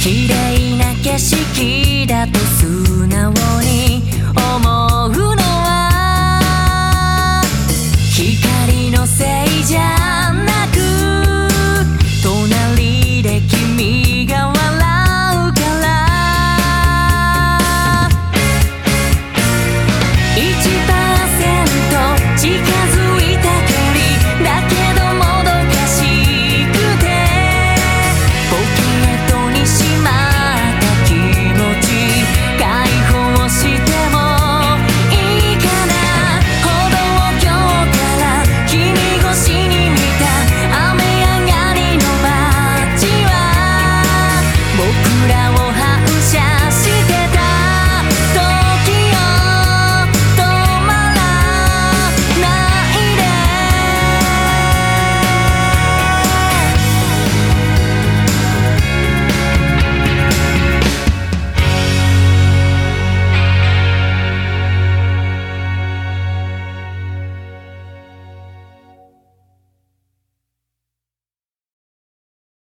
綺麗な景色裏を反射